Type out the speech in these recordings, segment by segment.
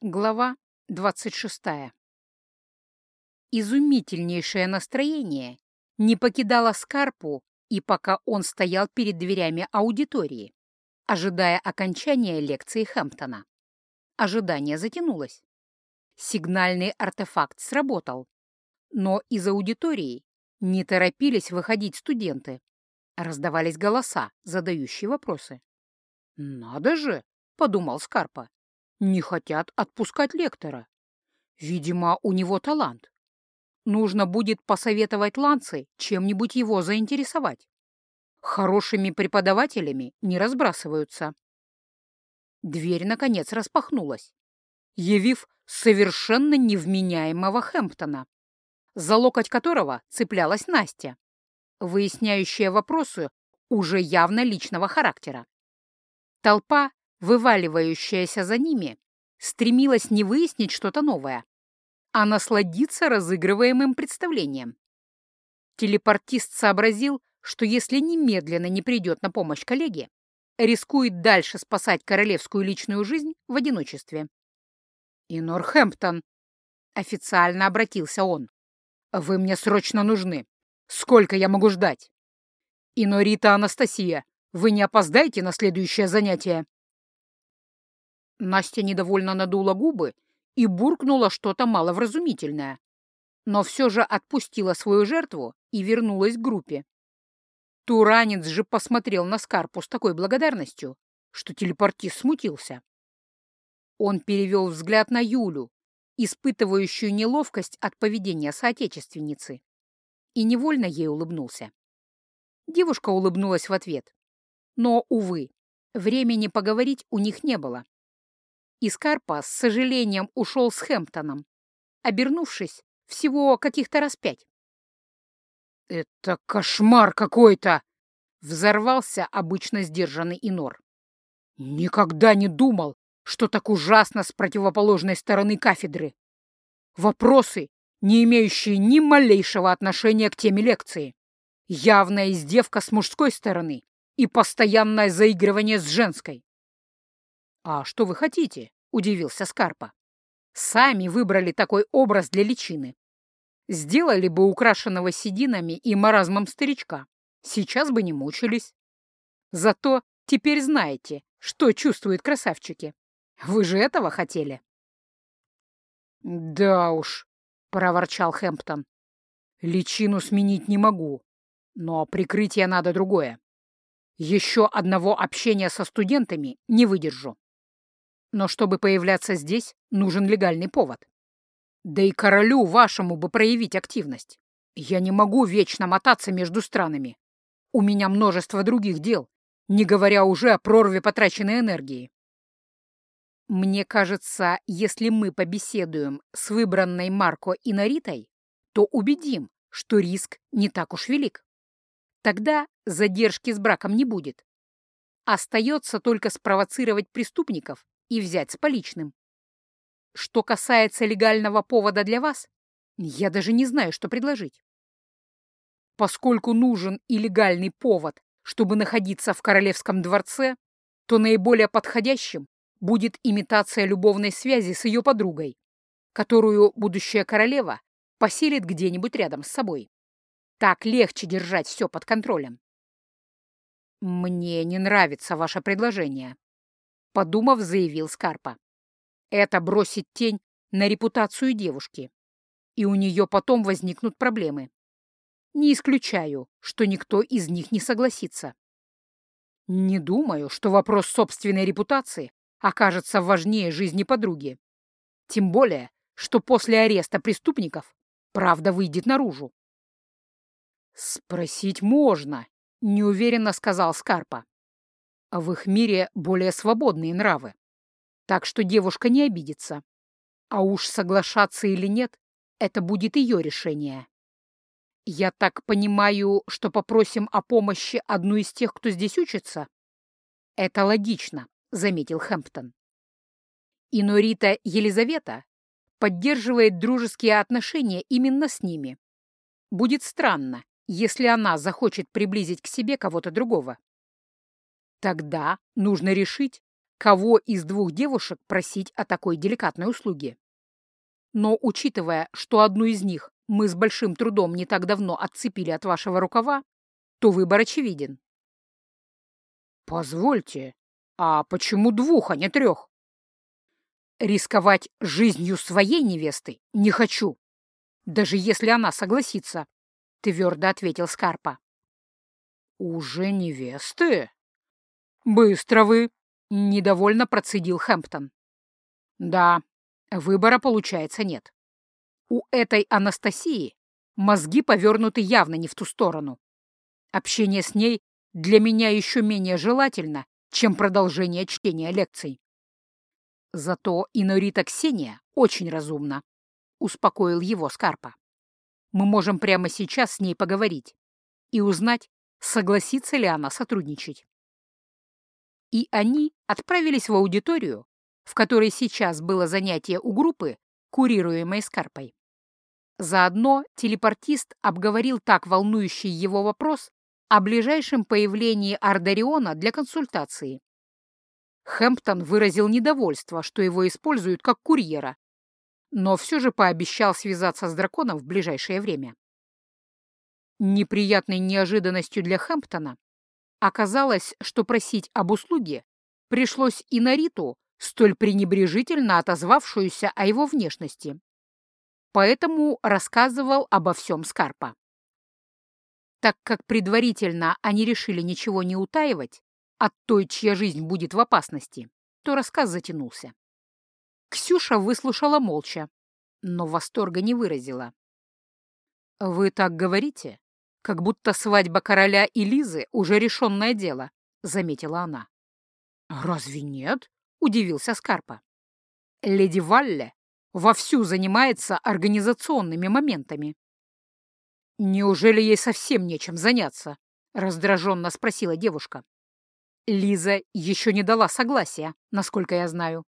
Глава 26. Изумительнейшее настроение не покидало Скарпу, и пока он стоял перед дверями аудитории, ожидая окончания лекции Хэмптона. Ожидание затянулось. Сигнальный артефакт сработал, но из аудитории не торопились выходить студенты. Раздавались голоса, задающие вопросы. «Надо же!» — подумал Скарпа не хотят отпускать лектора. Видимо, у него талант. Нужно будет посоветовать Ланце чем-нибудь его заинтересовать. Хорошими преподавателями не разбрасываются. Дверь, наконец, распахнулась, явив совершенно невменяемого Хэмптона, за локоть которого цеплялась Настя, выясняющая вопросы уже явно личного характера. Толпа вываливающаяся за ними, стремилась не выяснить что-то новое, а насладиться разыгрываемым представлением. Телепортист сообразил, что если немедленно не придет на помощь коллеге, рискует дальше спасать королевскую личную жизнь в одиночестве. «И Норхэмптон!» — официально обратился он. «Вы мне срочно нужны. Сколько я могу ждать?» «И Норита Анастасия, вы не опоздаете на следующее занятие?» Настя недовольно надула губы и буркнула что-то маловразумительное, но все же отпустила свою жертву и вернулась к группе. Туранец же посмотрел на Скарпу с такой благодарностью, что телепортист смутился. Он перевел взгляд на Юлю, испытывающую неловкость от поведения соотечественницы, и невольно ей улыбнулся. Девушка улыбнулась в ответ. Но, увы, времени поговорить у них не было и Скарпа с сожалением ушел с Хэмптоном, обернувшись всего каких-то раз пять. «Это кошмар какой-то!» — взорвался обычно сдержанный Инор. «Никогда не думал, что так ужасно с противоположной стороны кафедры. Вопросы, не имеющие ни малейшего отношения к теме лекции. Явная издевка с мужской стороны и постоянное заигрывание с женской. «А что вы хотите?» — удивился Скарпа. «Сами выбрали такой образ для личины. Сделали бы украшенного сединами и маразмом старичка. Сейчас бы не мучились. Зато теперь знаете, что чувствуют красавчики. Вы же этого хотели?» «Да уж», — проворчал Хэмптон. «Личину сменить не могу, но прикрытие надо другое. Еще одного общения со студентами не выдержу. Но чтобы появляться здесь, нужен легальный повод. Да и королю вашему бы проявить активность. Я не могу вечно мотаться между странами. У меня множество других дел, не говоря уже о прорве потраченной энергии. Мне кажется, если мы побеседуем с выбранной Марко и Наритой, то убедим, что риск не так уж велик. Тогда задержки с браком не будет. Остается только спровоцировать преступников и взять с поличным. Что касается легального повода для вас, я даже не знаю, что предложить. Поскольку нужен и легальный повод, чтобы находиться в королевском дворце, то наиболее подходящим будет имитация любовной связи с ее подругой, которую будущая королева поселит где-нибудь рядом с собой. Так легче держать все под контролем. Мне не нравится ваше предложение, подумав, заявил Скарпа. Это бросит тень на репутацию девушки, и у нее потом возникнут проблемы. Не исключаю, что никто из них не согласится. Не думаю, что вопрос собственной репутации окажется важнее жизни подруги. Тем более, что после ареста преступников правда выйдет наружу. «Спросить можно», — неуверенно сказал Скарпа. А в их мире более свободные нравы. Так что девушка не обидится. А уж соглашаться или нет, это будет ее решение. Я так понимаю, что попросим о помощи одну из тех, кто здесь учится? Это логично, заметил Хэмптон. И Норита Елизавета поддерживает дружеские отношения именно с ними. Будет странно, если она захочет приблизить к себе кого-то другого. Тогда нужно решить, кого из двух девушек просить о такой деликатной услуге. Но учитывая, что одну из них мы с большим трудом не так давно отцепили от вашего рукава, то выбор очевиден. «Позвольте, а почему двух, а не трех?» «Рисковать жизнью своей невесты не хочу, даже если она согласится», — твердо ответил Скарпа. «Уже невесты?» «Быстро вы!» — недовольно процедил Хэмптон. «Да, выбора, получается, нет. У этой Анастасии мозги повернуты явно не в ту сторону. Общение с ней для меня еще менее желательно, чем продолжение чтения лекций. Зато Инорита Ксения очень разумна, — успокоил его Скарпа. Мы можем прямо сейчас с ней поговорить и узнать, согласится ли она сотрудничать. И они отправились в аудиторию, в которой сейчас было занятие у группы, курируемой Скарпой. Заодно телепортист обговорил так волнующий его вопрос о ближайшем появлении Ардариона для консультации. Хэмптон выразил недовольство, что его используют как курьера, но все же пообещал связаться с драконом в ближайшее время. Неприятной неожиданностью для Хэмптона оказалось, что просить об услуге пришлось и на Риту, столь пренебрежительно отозвавшуюся о его внешности. Поэтому рассказывал обо всем Скарпа. Так как предварительно они решили ничего не утаивать от той, чья жизнь будет в опасности, то рассказ затянулся. Ксюша выслушала молча, но восторга не выразила. «Вы так говорите, как будто свадьба короля и Лизы уже решенное дело», — заметила она. «Разве нет?» — удивился Скарпа. «Леди Валле вовсю занимается организационными моментами». «Неужели ей совсем нечем заняться?» — раздраженно спросила девушка. Лиза еще не дала согласия, насколько я знаю.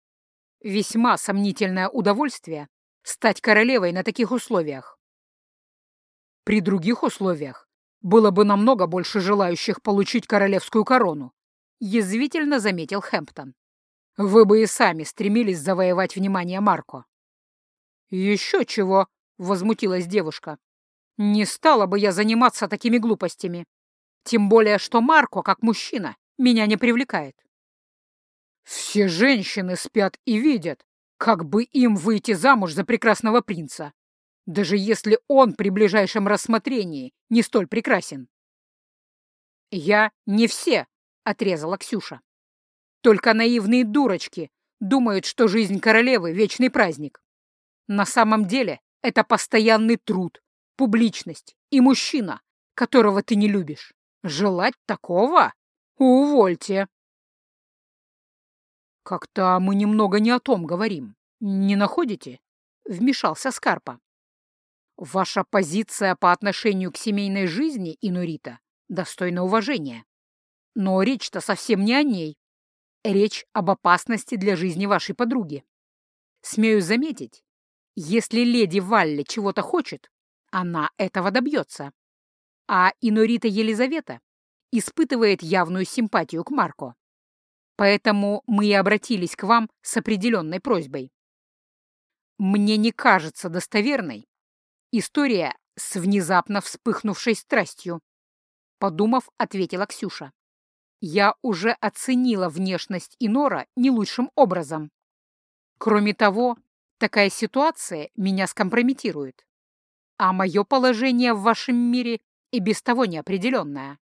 Весьма сомнительное удовольствие стать королевой на таких условиях. При других условиях было бы намного больше желающих получить королевскую корону, язвительно заметил Хэмптон. Вы бы и сами стремились завоевать внимание Марко. Еще чего, возмутилась девушка. Не стала бы я заниматься такими глупостями. Тем более, что Марко, как мужчина, меня не привлекает. Все женщины спят и видят, как бы им выйти замуж за прекрасного принца даже если он при ближайшем рассмотрении не столь прекрасен. «Я не все», — отрезала Ксюша. «Только наивные дурочки думают, что жизнь королевы — вечный праздник. На самом деле это постоянный труд, публичность и мужчина, которого ты не любишь. Желать такого? Увольте!» «Как-то мы немного не о том говорим, не находите?» — вмешался Скарпа. Ваша позиция по отношению к семейной жизни, Инурита, достойна уважения. Но речь-то совсем не о ней. Речь об опасности для жизни вашей подруги. Смею заметить, если леди Валли чего-то хочет, она этого добьется. А Инурита Елизавета испытывает явную симпатию к Марко. Поэтому мы и обратились к вам с определенной просьбой. Мне не кажется достоверной, История с внезапно вспыхнувшей страстью. Подумав, ответила Ксюша. Я уже оценила внешность Инора не лучшим образом. Кроме того, такая ситуация меня скомпрометирует. А мое положение в вашем мире и без того неопределенное.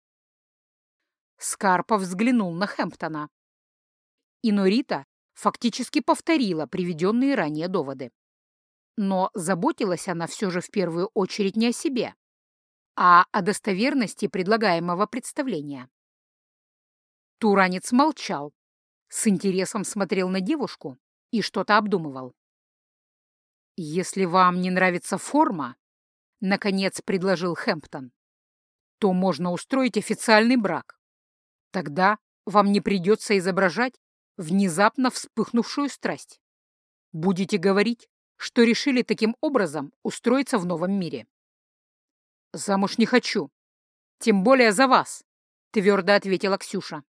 Скарпов взглянул на Хэмптона. Инорита фактически повторила приведенные ранее доводы. Но заботилась она все же в первую очередь не о себе, а о достоверности предлагаемого представления. Туранец молчал, с интересом смотрел на девушку и что-то обдумывал. «Если вам не нравится форма», — наконец предложил Хэмптон, «то можно устроить официальный брак. Тогда вам не придется изображать внезапно вспыхнувшую страсть. Будете говорить, что решили таким образом устроиться в новом мире. «Замуж не хочу. Тем более за вас», — твердо ответила Ксюша.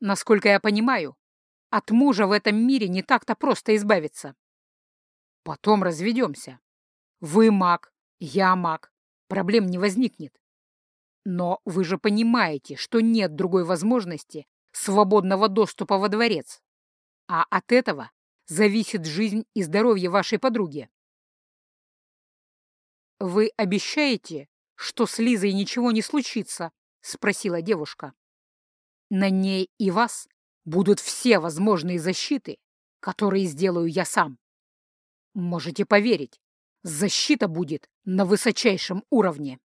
«Насколько я понимаю, От мужа в этом мире не так-то просто избавиться. Потом разведемся. Вы маг, я маг. Проблем не возникнет. Но вы же понимаете, что нет другой возможности свободного доступа во дворец. А от этого зависит жизнь и здоровье вашей подруги. «Вы обещаете, что с Лизой ничего не случится?» — спросила девушка. «На ней и вас будут все возможные защиты, которые сделаю я сам. Можете поверить, защита будет на высочайшем уровне».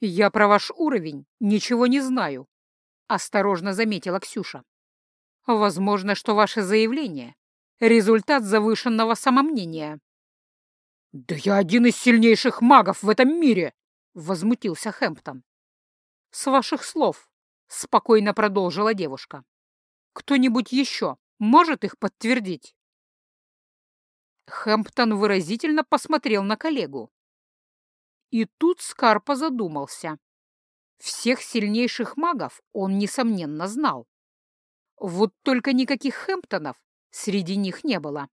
«Я про ваш уровень ничего не знаю», — осторожно заметила Ксюша. «Возможно, что ваше заявление — результат завышенного самомнения». «Да я один из сильнейших магов в этом мире!» — возмутился Хэмптон. «С ваших слов», — спокойно продолжила девушка. «Кто-нибудь еще может их подтвердить?» Хэмптон выразительно посмотрел на коллегу. И тут Скарпа задумался. Всех сильнейших магов он, несомненно, знал. Вот только никаких Хэмптонов среди них не было.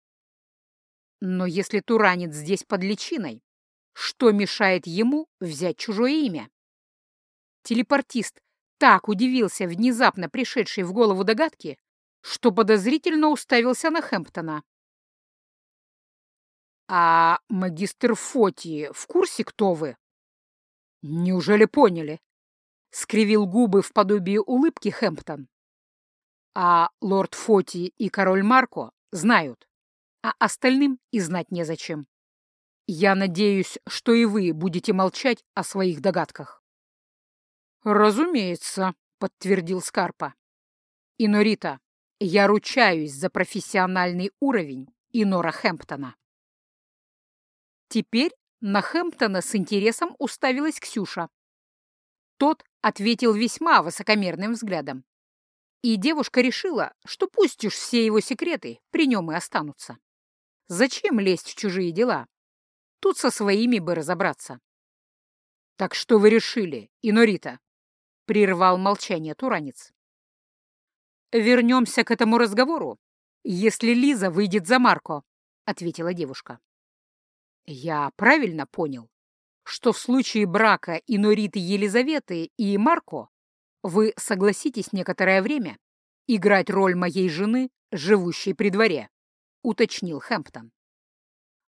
Но если Туранец здесь под личиной, что мешает ему взять чужое имя? Телепортист так удивился внезапно пришедшей в голову догадки, что подозрительно уставился на Хэмптона. «А магистр Фоти в курсе, кто вы?» «Неужели поняли?» — скривил губы в подобии улыбки Хэмптон. «А лорд Фоти и король Марко знают а остальным и знать незачем. Я надеюсь, что и вы будете молчать о своих догадках. «Разумеется», — подтвердил Скарпа. «Инорита, я ручаюсь за профессиональный уровень Инора Хэмптона». Теперь на Хэмптона с интересом уставилась Ксюша. Тот ответил весьма высокомерным взглядом. И девушка решила, что пусть уж все его секреты при нем и останутся. Зачем лезть в чужие дела? Тут со своими бы разобраться. «Так что вы решили, Инорита?» — прервал молчание Туранец. «Вернемся к этому разговору, если Лиза выйдет за Марко», — ответила девушка. «Я правильно понял, что в случае брака Инориты Елизаветы и Марко вы согласитесь некоторое время играть роль моей жены, живущей при дворе?» уточнил Хэмптон.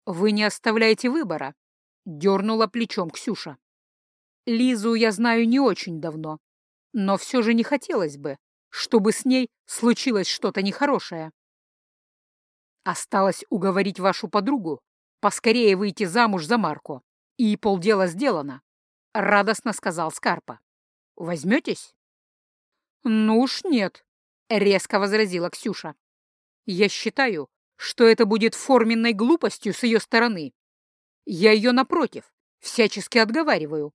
«Вы не оставляете выбора», — дернула плечом Ксюша. «Лизу я знаю не очень давно, но все же не хотелось бы, чтобы с ней случилось что-то нехорошее. Осталось уговорить вашу подругу поскорее выйти замуж за Марко, и полдела сделано», — радостно сказал Скарпа. «Возьметесь?» «Ну уж нет», — резко возразила Ксюша. «Я считаю, что это будет форменной глупостью с ее стороны. Я ее, напротив, всячески отговариваю.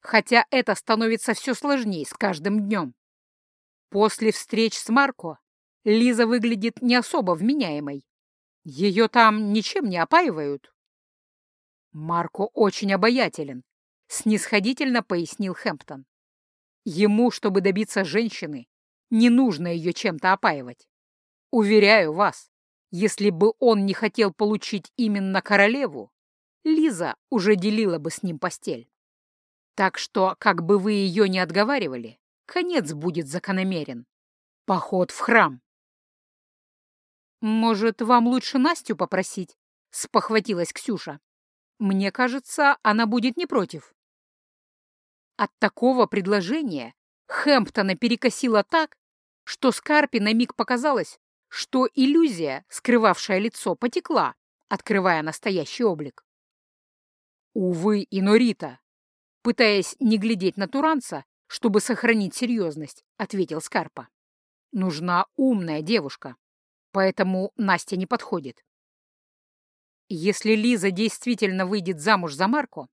Хотя это становится все сложнее с каждым днем. После встреч с Марко Лиза выглядит не особо вменяемой. Ее там ничем не опаивают. Марко очень обаятелен, снисходительно пояснил Хэмптон. Ему, чтобы добиться женщины, не нужно ее чем-то опаивать. Уверяю вас, если бы он не хотел получить именно королеву, Лиза уже делила бы с ним постель. Так что, как бы вы ее не отговаривали, конец будет закономерен. Поход в храм. «Может, вам лучше Настю попросить?» — спохватилась Ксюша. «Мне кажется, она будет не против». От такого предложения Хэмптона перекосило так, что Скарпи на миг показалось, что иллюзия, скрывавшая лицо, потекла, открывая настоящий облик. Увы, Инорита, пытаясь не глядеть на Туранца, чтобы сохранить серьезность, ответил Скарпа. Нужна умная девушка, поэтому Настя не подходит. Если Лиза действительно выйдет замуж за Марко,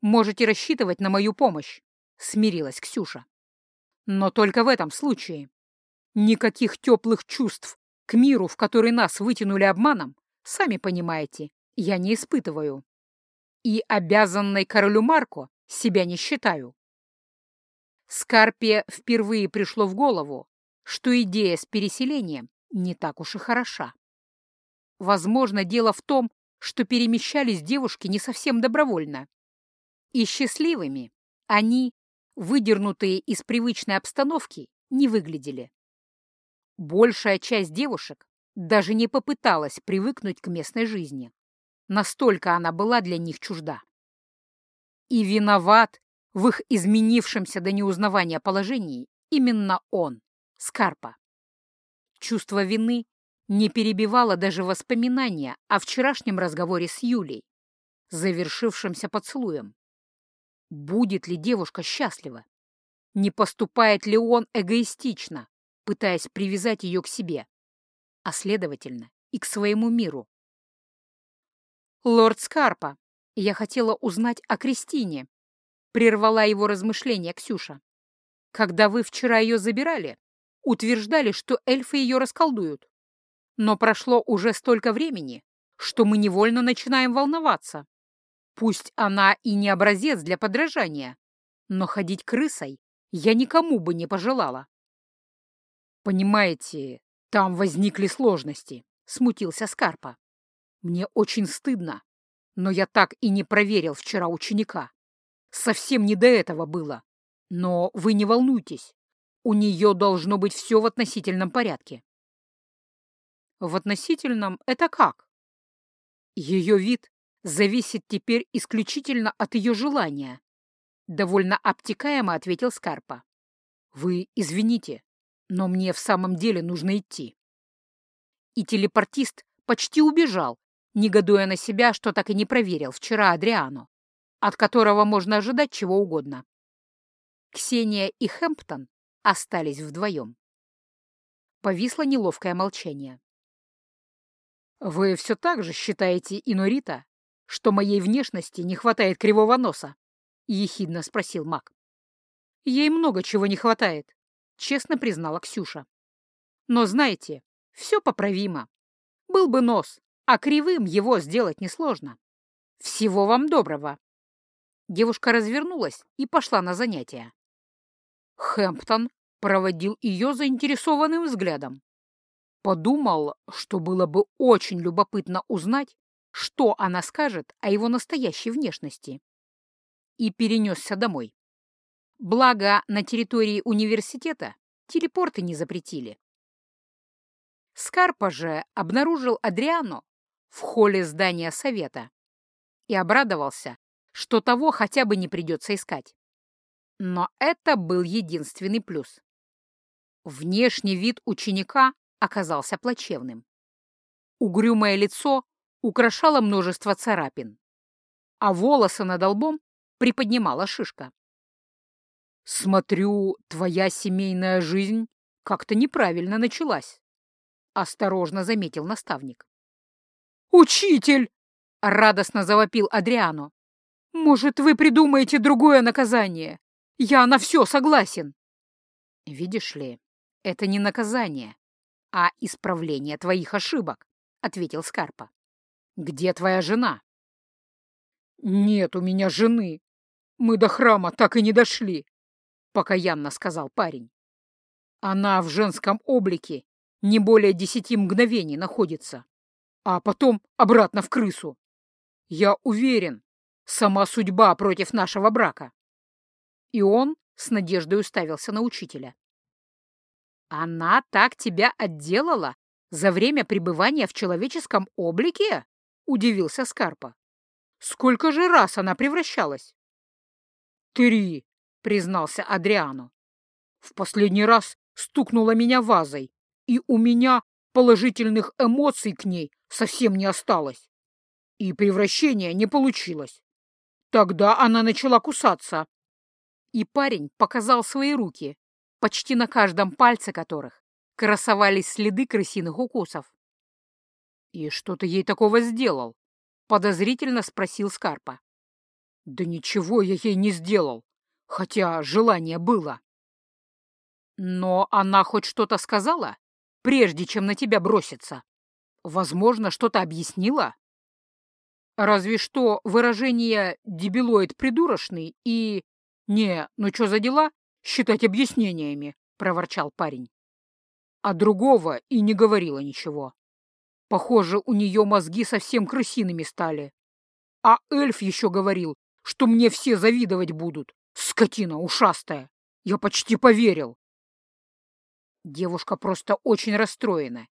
можете рассчитывать на мою помощь, смирилась Ксюша. Но только в этом случае. Никаких теплых чувств к миру, в который нас вытянули обманом, сами понимаете, я не испытываю. И обязанной королю Марко себя не считаю. Скарпе впервые пришло в голову, что идея с переселением не так уж и хороша. Возможно, дело в том, что перемещались девушки не совсем добровольно. И счастливыми они, выдернутые из привычной обстановки, не выглядели. Большая часть девушек даже не попыталась привыкнуть к местной жизни. Настолько она была для них чужда. И виноват в их изменившемся до неузнавания положении именно он, Скарпа. Чувство вины не перебивало даже воспоминания о вчерашнем разговоре с Юлей, завершившемся поцелуем. Будет ли девушка счастлива? Не поступает ли он эгоистично, пытаясь привязать ее к себе, а, следовательно, и к своему миру? «Лорд Скарпа, я хотела узнать о Кристине», — прервала его размышления Ксюша. «Когда вы вчера ее забирали, утверждали, что эльфы ее расколдуют. Но прошло уже столько времени, что мы невольно начинаем волноваться. Пусть она и не образец для подражания, но ходить крысой я никому бы не пожелала. «Понимаете, там возникли сложности», — смутился Скарпа. «Мне очень стыдно, но я так и не проверил вчера ученика. Совсем не до этого было. Но вы не волнуйтесь, у нее должно быть все в относительном порядке». «В относительном это как?» Ее вид зависит теперь исключительно от ее желания, довольно обтекаемо ответил Скарпа. Вы извините, но мне в самом деле нужно идти. И телепортист почти убежал, негодуя на себя, что так и не проверил вчера Адриану, от которого можно ожидать чего угодно. Ксения и Хэмптон остались вдвоем. Повисло неловкое молчание. «Вы все так же считаете Инорита что моей внешности не хватает кривого носа?» — ехидно спросил маг. «Ей много чего не хватает», — честно признала Ксюша. «Но знаете, все поправимо. Был бы нос, а кривым его сделать несложно. Всего вам доброго!» Девушка развернулась и пошла на занятия. Хэмптон проводил ее заинтересованным взглядом. Подумал, что было бы очень любопытно узнать, что она скажет о его настоящей внешности. И перенесся домой. Благо, на территории университета телепорты не запретили. Скарпа же обнаружил Адриану в холле здания совета и обрадовался, что того хотя бы не придется искать. Но это был единственный плюс. Внешний вид ученика оказался плачевным. Угрюмое лицо украшало множество царапин, а волосы над лбом приподнимала шишка. «Смотрю, твоя семейная жизнь как-то неправильно началась», — осторожно заметил наставник. «Учитель!» — радостно завопил Адриано. «Может, вы придумаете другое наказание? Я на все согласен!» «Видишь ли, это не наказание, а исправление твоих ошибок», — ответил Скарпа. Где твоя жена?» «Нет у меня жены. Мы до храма так и не дошли», — покаянно сказал парень. «Она в женском облике не более десяти мгновений находится, а потом обратно в крысу. Я уверен, сама судьба против нашего брака». И он с надеждой уставился на учителя. «Она так тебя отделала за время пребывания в человеческом облике?» — удивился Скарпа. «Сколько же раз она превращалась?» «Три», — признался Адриано. «В последний раз стукнула меня вазой, и у меня положительных эмоций к ней совсем не осталось. И превращение не получилось. Тогда она начала кусаться. И парень показал свои руки, почти на каждом пальце которых красовались следы крысиных укусов. «И что ты ей такого сделал?» — подозрительно спросил Скарпа. «Да ничего я ей не сделал, хотя желание было». «Но она хоть что-то сказала, прежде чем на тебя броситься? Возможно, что-то объяснила?» «Разве что выражение «дебилоид придурочный» и «Не, ну что за дела?» считать объяснениями», — проворчал парень. а другого и не говорила ничего. Похоже, у нее мозги совсем крысиными стали. А эльф еще говорил, что мне все завидовать будут. Скотина ушастая. Я почти поверил. Девушка просто очень расстроена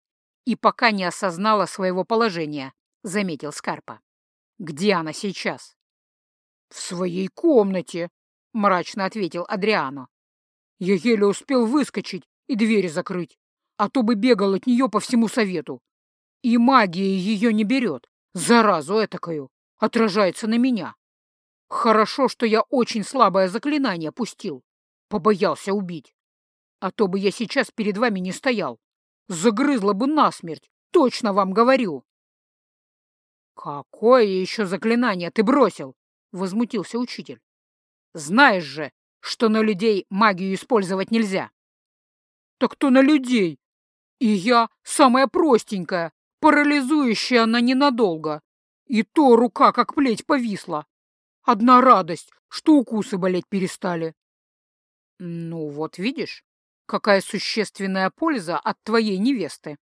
и пока не осознала своего положения, заметил Скарпа. Где она сейчас? В своей комнате, мрачно ответил Адриано. Я еле успел выскочить и двери закрыть, а то бы бегал от нее по всему совету. И магия ее не берет, заразу этакою, отражается на меня. Хорошо, что я очень слабое заклинание пустил. Побоялся убить. А то бы я сейчас перед вами не стоял. Загрызла бы насмерть, точно вам говорю. «Какое еще заклинание ты бросил?» — возмутился учитель. «Знаешь же, что на людей магию использовать нельзя». «Так то на людей. И я самая простенькая, парализующая она ненадолго. И то рука как плеть повисла. Одна радость, что укусы болеть перестали. Ну вот видишь, какая существенная польза от твоей невесты.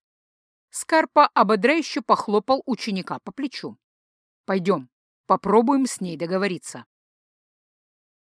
Скарпа ободряюще похлопал ученика по плечу. Пойдем, попробуем с ней договориться.